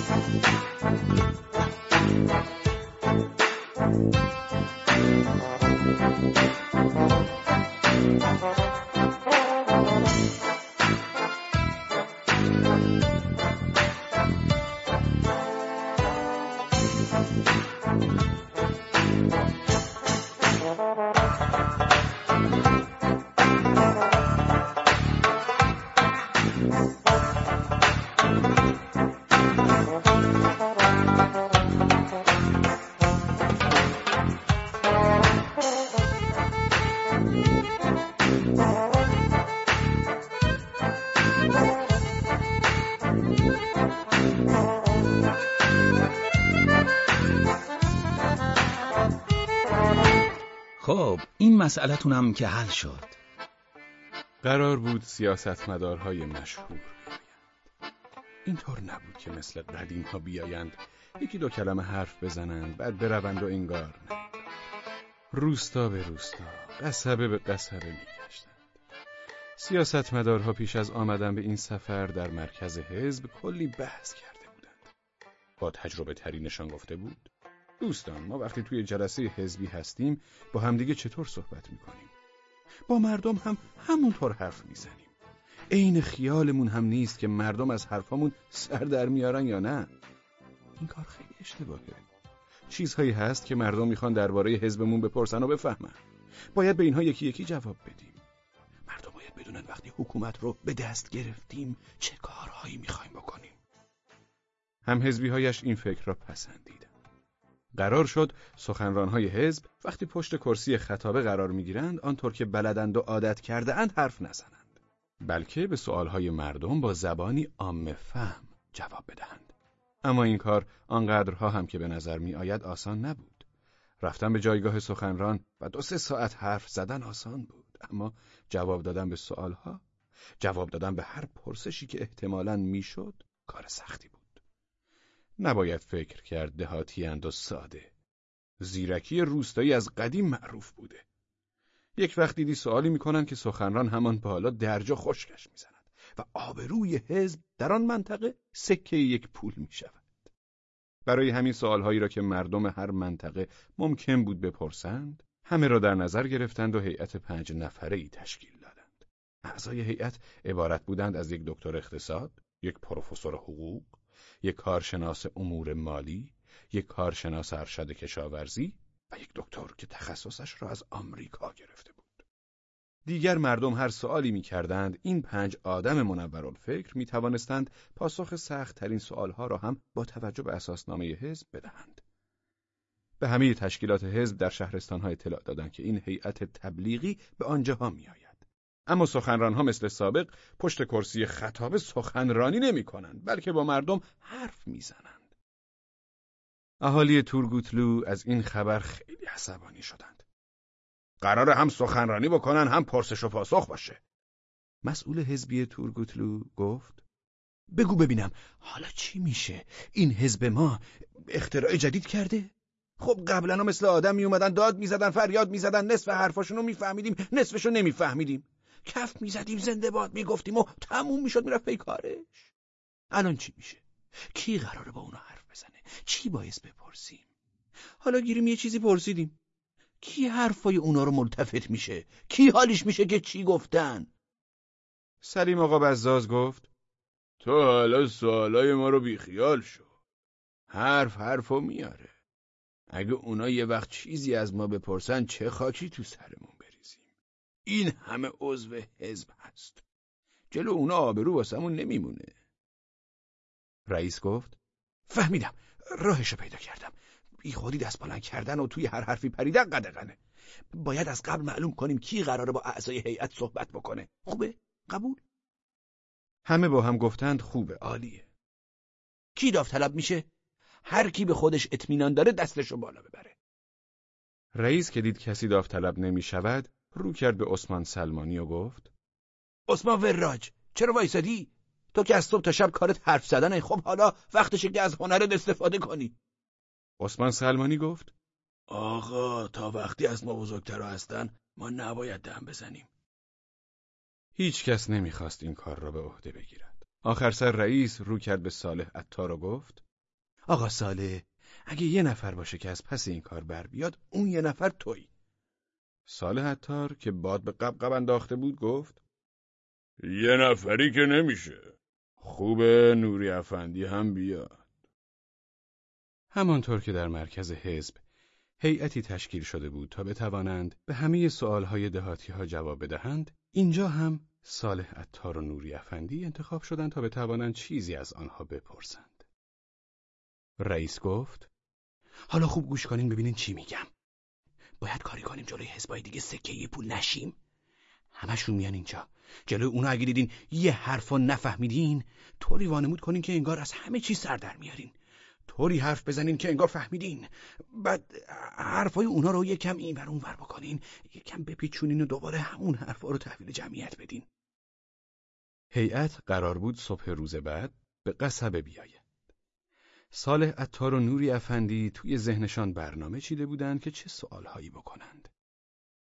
خب این مسئلتونم که حل شد. قرار بود سیاستمدارهای مشهور اینطور نبود که مثل قدیم ها بیایند یکی دو کلمه حرف بزنند بعد بروند و انگار نه روستا به روستا قصبه به قصبه میگشتند. سیاستمدارها پیش از آمدن به این سفر در مرکز حزب کلی بحث کرده بودند. با تجربه ترینشان گفته بود دوستان ما وقتی توی جلسه حزبی هستیم با همدیگه چطور صحبت می‌کنیم؟ با مردم هم همونطور حرف می‌زنیم. عین خیالمون هم نیست که مردم از حرفامون سر در میارن یا نه. این کار خیلی اشتباهه. چیزهایی هست که مردم می‌خوان درباره حزبمون بپرسن و بفهمن. باید به اینها یکی یکی جواب بدیم. مردم باید بدونن وقتی حکومت رو به دست گرفتیم چه کارهایی می‌خوایم بکنیم. هم هایش این فکر را پسندیدن. قرار شد سخنرانهای حزب وقتی پشت کرسی خطابه قرار می‌گیرند آنطور که بلدند و عادت کرده اند حرف نزنند. بلکه به سؤالهای مردم با زبانی عام فهم جواب بدهند. اما این کار آنقدرها هم که به نظر می آید آسان نبود. رفتن به جایگاه سخنران و دو سه ساعت حرف زدن آسان بود. اما جواب دادن به سؤالها جواب دادن به هر پرسشی که احتمالاً می‌شد کار سختی بود. نباید فکر کرد دهاتی و ساده. زیرکی روستایی از قدیم معروف بوده. یک وقت دیدی سوالی می‌کنن که سخنران همان بالا درجا خشکش می‌زند و آبروی حزب در آن منطقه سکه یک پول می‌شود. برای همین سوالهایی را که مردم هر منطقه ممکن بود بپرسند، همه را در نظر گرفتند و هیئت پنج نفره ای تشکیل دادند. اعضای هیئت عبارت بودند از یک دکتر اقتصاد، یک پروفسور حقوق، یک کارشناس امور مالی، یک کارشناس ارشد کشاورزی و یک دکتر که تخصصش را از آمریکا گرفته بود. دیگر مردم هر سوالی می کردند این پنج آدم منورالفکر می توانستند پاسخ سخت ترین سوالها را هم با توجه به اساسنامه حزب بدهند. به همه تشکیلات حزب در شهرستانها اطلاع دادند که این هیئت تبلیغی به آنجاها می. اما سخنرانها مثل سابق پشت کرسی خطابه سخنرانی نمی کنند بلکه با مردم حرف می‌زنند. اهالی تورگوتلو از این خبر خیلی عصبانی شدند. قرار هم سخنرانی بکنن هم پرسش و پاسخ باشه. مسئول حزبی تورگوتلو گفت بگو ببینم حالا چی میشه؟ این حزب ما اختراع جدید کرده؟ خب قبلا مثل آدم می اومدن داد می‌زدن فریاد می‌زدن نصف حرفاشون رو میفهمیدیم نصفشو نمیفهمیدیم کف می‌زدیم زنده باد می‌گفتیم و تموم می‌شد می‌رفت پی کارش. الان چی میشه؟ کی قراره با اونا حرف بزنه؟ چی باعث بپرسیم؟ حالا گیریم یه چیزی پرسیدیم. کی حرفای اونا رو ملتفت میشه؟ کی حالش میشه که چی گفتن؟ سلیم آقا بزاز گفت تو حالا سوالای ما رو بیخیال شو. حرف حرفو میاره. اگه اونا یه وقت چیزی از ما بپرسن چه خاکی تو سرمون؟ این همه عضو حزب هست. جلو اونا آبرو واسمون نمیمونه. رئیس گفت فهمیدم راهشو پیدا کردم. بی خودی دست بلند کردن و توی هر حرفی پریدن قدغنه. باید از قبل معلوم کنیم کی قراره با اعضای هیئت صحبت بکنه. خوبه؟ قبول؟ همه با هم گفتند خوبه عالیه. کی داوطلب میشه؟ هر کی به خودش اطمینان داره دستشو بالا ببره. رئیس که دید کسی داوطلب نمی‌شود رو کرد به عثمان سلمانی و گفت عثمان وراج چرا وایسادی؟ تو که از صبح تا شب کارت حرف زدنه. خب حالا وقتشه که از هنرت استفاده کنی. عثمان سلمانی گفت آقا تا وقتی از ما بزرگتر هستن ما نباید دم بزنیم. هیچ کس نمی‌خواست این کار را به عهده بگیرد. آخر سر رئیس رو کرد به صالح عطار و گفت آقا ساله اگه یه نفر باشه که از پس این کار بر بیاد اون یه نفر تویی. ساله حتار که باد به قبقب انداخته بود گفت یه نفری که نمیشه. خوبه نوری افندی هم بیاد. همانطور که در مرکز حزب هیئتی تشکیل شده بود تا بتوانند به همه سؤالهای دهاتی ها جواب بدهند اینجا هم صالح عطار و نوری افندی انتخاب شدند تا بتوانند چیزی از آنها بپرسند. رئیس گفت حالا خوب گوش کنین ببینین چی میگم. باید کاری کنیم جلوی حزبای دیگه سکه پول نشیم. همشون میان اینجا. جلوی اونا اگه دیدین یه حرفا نفهمیدین طوری وانمود کنین که انگار از همه چی سر در میارین. طوری حرف بزنین که انگار فهمیدین. بعد حرفای اونا رو یکم این ور اون ور بکنین یکم بپیچونین و دوباره همون حرفا رو تحویل جمعیت بدین. هیئت قرار بود صبح روز بعد به قصبه بیاید. صالح عطار و نوری افندی توی ذهنشان برنامه چیده بودند که چه سوالهایی بکنند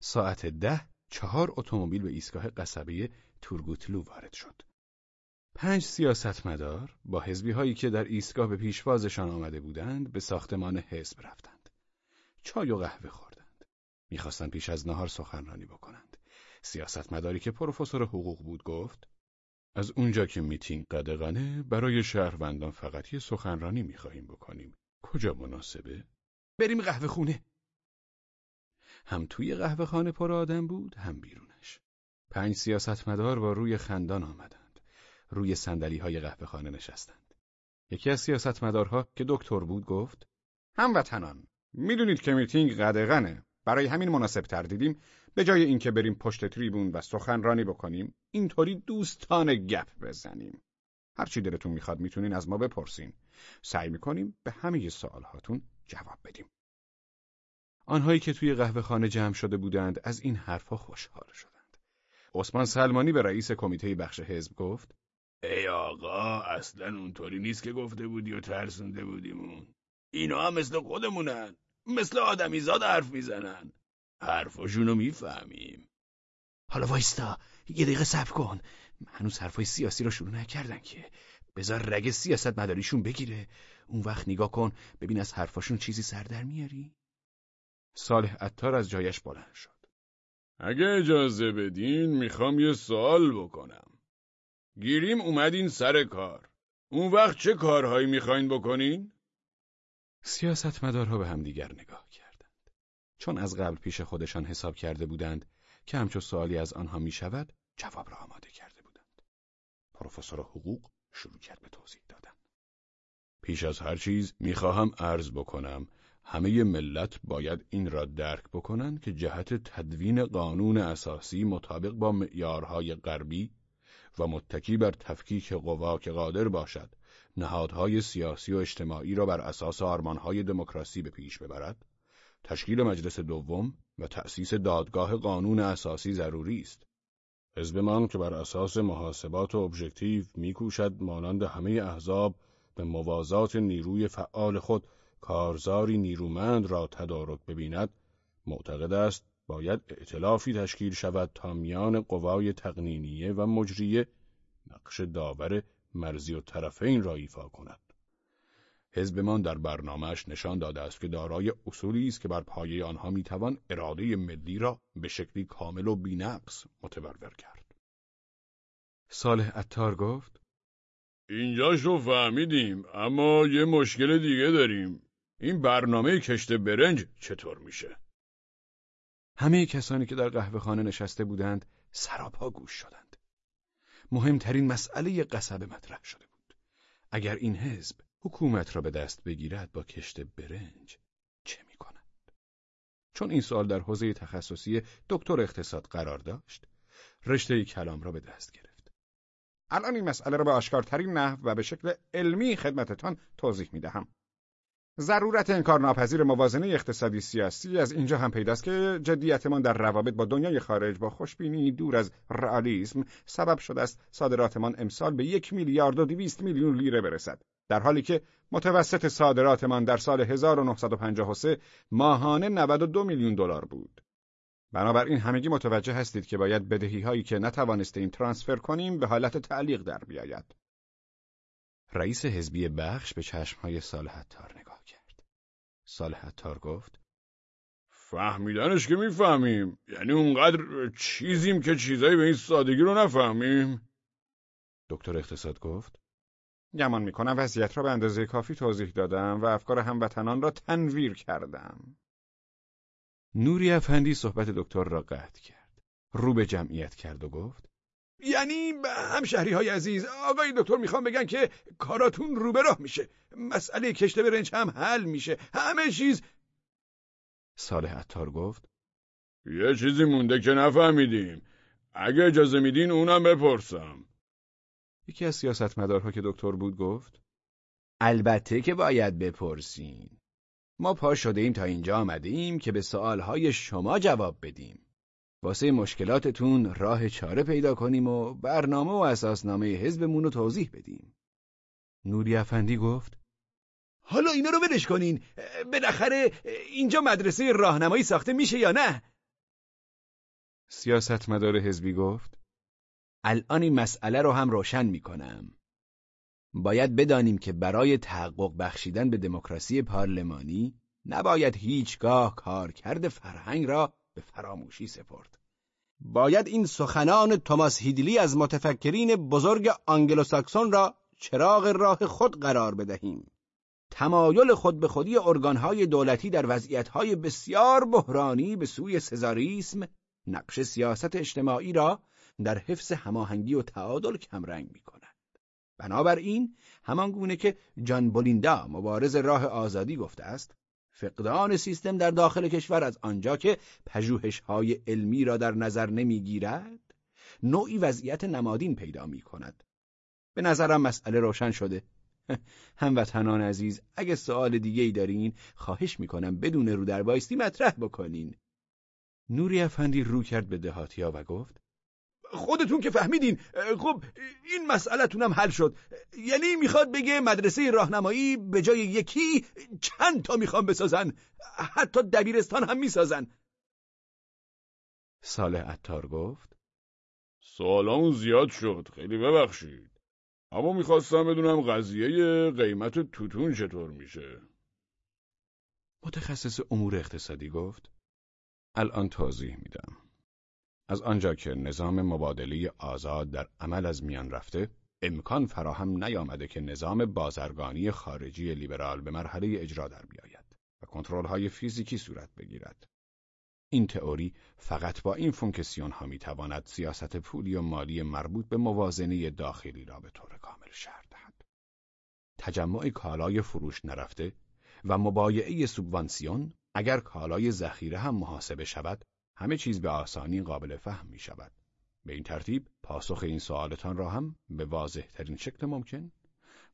ساعت ده چهار اتومبیل به ایستگاه قصبه تورگوتلو وارد شد پنج سیاستمدار با حزبی هایی که در ایستگاه به پیشوازشان آمده بودند به ساختمان حزب رفتند. چای و قهوه خوردند. می‌خواستند پیش از نهار سخنرانی بکنند. سیاستمداری که پروفسور حقوق بود گفت از اونجا که میتینگ قدغنه برای شهروندان فقط یه سخنرانی می‌خواهیم بکنیم. کجا مناسبه؟ بریم قهوه خونه. هم توی قهوه خانه پر آدم بود هم بیرونش. پنج سیاستمدار با روی خندان آمدند. روی سندلی های قهوه خانه نشستند. یکی از سیاستمدارها که دکتر بود گفت هموطنان می‌دونید که میتینگ قدغنه برای همین مناسب تر دیدیم به جای اینکه بریم پشت تریبون و سخنرانی بکنیم اینطوری دوستان گپ بزنیم. هر چی دلتون می‌خواد می‌تونین از ما بپرسین. سعی می‌کنیم به همه سوال هاتون جواب بدیم. آنهایی که توی قهوه خانه جمع شده بودند از این حرفها خوشحال شدند. عثمان سلمانی به رئیس کمیته بخش حزب گفت ای آقا اصلا اونطوری نیست که گفته بودی و ترسونده بودیمون. اینا هم مثل خودمونن. مثل آدمیزاد حرف می‌زنن. حرفاشونو می‌فهمیم. حالا وایستا یه دقیقه صبر کن. هنوز حرفای سیاسی رو شروع نکردن که. بذار رگ سیاست مداریشون بگیره. اون وقت نگاه کن ببین از حرفاشون چیزی سر در میاری. صالح عطار از جایش بلند شد. اگه اجازه بدین می‌خوام یه سوال بکنم. گیریم اومدین سر کار. اون وقت چه کارهایی می‌خواین بکنین؟ سیاستمدارها به همدیگر نگاه کردند. چون از قبل پیش خودشان حساب کرده بودند که همچو سوالی از آنها می شود جواب را آماده کرده بودند. پروفسور حقوق شروع کرد به توضیح دادن. پیش از هر چیز می‌خواهم عرض بکنم همه ملت باید این را درک بکنند که جهت تدوین قانون اساسی مطابق با معیارهای غربی و متکی بر تفکیک قوا که قادر باشد نهادهای سیاسی و اجتماعی را بر اساس آرمانهای دموکراسی به پیش ببرد تشکیل مجلس دوم و تأسیس دادگاه قانون اساسی ضروری است حزب من که بر اساس محاسبات و ابژکتیو میکوشد مانند همه احزاب به موازات نیروی فعال خود کارزاری نیرومند را تدارک ببیند معتقد است باید ائتلافی تشکیل شود تا میان قوای تقنینیه و مجریه نقش داور مرزی و طرفین را ایفا کند. حزبمان در برنامهش نشان داده است که دارای اصولی است که بر پایه آنها می‌توان اراده ملی را به شکلی کامل و بینقص متبرور کرد. صالح اتار گفت اینجاش رو فهمیدیم اما یه مشکل دیگه داریم. این برنامه کشت برنج چطور میشه؟ همه کسانی که در قهوه خانه نشسته بودند سراپا گوش شدند. مهمترین مسئله قصب مطرح شده بود. اگر این حزب حکومت را به دست بگیرد با کشت برنج چه می کند؟ چون این سوال در حوزه تخصصی دکتر اقتصاد قرار داشت، رشته کلام را به دست گرفت. الان این مسئله را به آشکارترین نحو و به شکل علمی خدمتتان توضیح می دهم. ضرورت انکارناپذیر موازنه اقتصادی سیاسی از اینجا هم پیداست که جدیتمان در روابط با دنیای خارج با خوشبینی دور از رئالیسم سبب شده است صادراتمان امسال به یک میلیارد و دویست میلیون لیره برسد در حالی که متوسط صادراتمان در سال 1953 ماهانه 92 میلیون دلار بود. بنابراین همگی متوجه هستید که باید بدهی هایی که نتوانستیم ترانسفر کنیم به حالت تعلیق در بیاید. رئیس حزبی بخش به چشمهای صالح تار نگاه کرد. صالح تار گفت فهمیدنش که می‌فهمیم. یعنی اونقدر چیزیم که چیزایی به این سادگی رو نفهمیم. دکتر اقتصاد گفت گمان می‌کنم وضعیت را به اندازه کافی توضیح دادم و افکار هموطنان را تنویر کردم. نوری افندی صحبت دکتر را قطع کرد. رو به جمعیت کرد و گفت یعنی همشهری های عزیز آقای دکتر می‌خوام بگن که کاراتون رو به راه میشه. مسئله کشته برنج هم حل میشه. همه چیز صالح عطار گفت یه چیزی مونده که نفهمیدیم. اگه اجازه میدین اونم بپرسم. یکی از سیاستمدارها که دکتر بود گفت البته که باید بپرسین. ما پا شده ایم تا اینجا آمده ایم که به سوالهای شما جواب بدیم. واسه مشکلاتتون راه چاره پیدا کنیم و برنامه و اساسنامه حزبمون رو توضیح بدیم. نوری افندی گفت حالا اینا رو ولش کنین. بالاخره اینجا مدرسه راهنمایی ساخته میشه یا نه؟ سیاستمدار حزبی گفت الان این مسئله رو هم روشن می‌کنم باید بدانیم که برای تحقق بخشیدن به دموکراسی پارلمانی نباید هیچگاه کارکرد فرهنگ را به فراموشی سپرد. باید این سخنان توماس هیدلی از متفکرین بزرگ آنگلوساکسون را چراغ راه خود قرار بدهیم. تمایل خود به خودی ارگانهای دولتی در وضعیتهای بسیار بحرانی به سوی سزاریسم نقش سیاست اجتماعی را در حفظ هماهنگی و تعادل کمرنگ می کند. بنابراین همان گونه که جان بولیندا مبارز راه آزادی گفته است فقدان سیستم در داخل کشور از آنجا که پژوهش‌های علمی را در نظر نمی‌گیرد نوعی وضعیت نمادین پیدا می کند. به نظرم مسئله روشن شده. هموطنان عزیز اگه سوال دیگه ای دارین خواهش می‌کنم بدون رو در بایستی مطرح بکنین. نوری افندی رو کرد به دهاتیا و گفت خودتون که فهمیدین. خب این مسئلتون هم حل شد. یعنی می‌خواد بگه مدرسه راهنمایی به جای یکی چند تا می‌خوان بسازن. حتی دبیرستان هم می‌سازن. سال اتار گفت سوالامون زیاد شد خیلی ببخشید. اما می‌خواستم بدونم قضیه قیمت توتون چطور میشه؟ متخصص امور اقتصادی گفت الان توضیح میدم. از آنجا که نظام مبادله آزاد در عمل از میان رفته امکان فراهم نیامده که نظام بازرگانی خارجی لیبرال به مرحله اجرا در بیاید و کنترل‌های فیزیکی صورت بگیرد این تئوری فقط با این فونکسیون ها می‌تواند سیاست پولی و مالی مربوط به موازنه داخلی را به طور کامل شرح دهد. تجمع کالای فروش نرفته و مبایعه سوبوانسیون اگر کالای ذخیره هم محاسبه شود همه چیز به آسانی قابل فهم می شود. به این ترتیب پاسخ این سوالتان را هم به واضح ترین شکل ممکن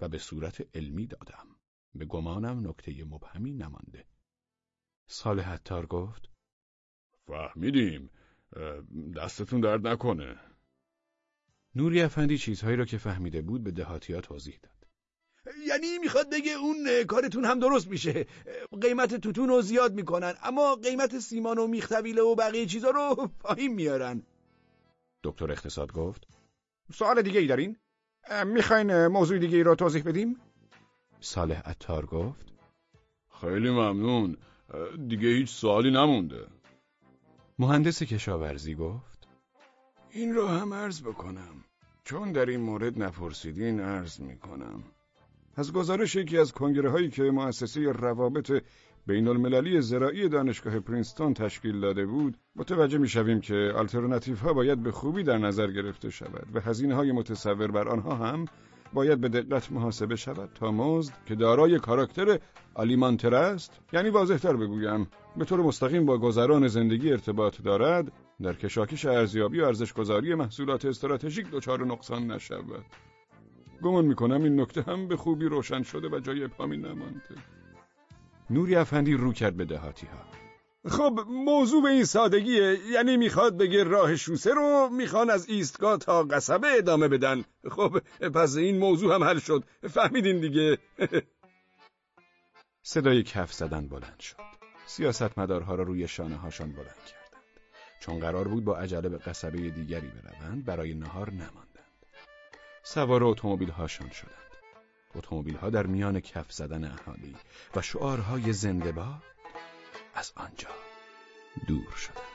و به صورت علمی دادم. به گمانم نکته مبهمی نمانده. صالح حتار گفت فهمیدیم دستتون درد نکنه نوری افندی چیزهایی را که فهمیده بود به دهاتیا توضیح داد یعنی می‌خواد بگه اون کارتون هم درست میشه. قیمت توتون رو زیاد می‌کنن. اما قیمت سیمان و میختویله و بقیه چیزا رو پایین میارن. دکتر اقتصاد گفت. سوال دیگه ای دارین؟ می‌خواین موضوع دیگه ای رو توضیح بدیم؟ صالح اتار گفت. خیلی ممنون. دیگه هیچ سوالی نمونده. مهندس کشاورزی گفت. این رو هم عرض بکنم. چون در این مورد نپرسیدین عرض می‌کنم. از گزارش یکی از کنگره هایی که مؤسسه روابط بین المللی زراعی دانشگاه پرینستون تشکیل داده بود متوجه می‌شویم که آلترناتیو ها باید به خوبی در نظر گرفته شود و هزینه های متصور بر آنها هم باید به دقت محاسبه شود تا مزد که دارای کاراکتر آلیمانتر است یعنی واضحتر بگویم. به طور مستقیم با گذران زندگی ارتباط دارد در کشاکش ارزیابی و ارزشگذاری محصولات استراتژیک دچار نقصان نشود. گمان می‌کنم این نکته هم به خوبی روشن شده و جای ابهامی نمانده. نوری افندی رو کرد به دهاتی ها خب موضوع به این سادگیه یعنی می‌خواد بگه راه شوسه رو می‌خوان از ایستگاه تا قصبه ادامه بدن. خب پس این موضوع هم حل شد. فهمیدین دیگه. صدای کف زدن بلند شد. سیاستمدارها را روی شانه هاشان بلند کردند. چون قرار بود با عجله به قصبه دیگری بروند برای نهار نماندند سوار اتومبیل هاشان شدند اتومبیل ها در میان کف زدن اهالی و شعارهای زنده باد از آنجا دور شدند.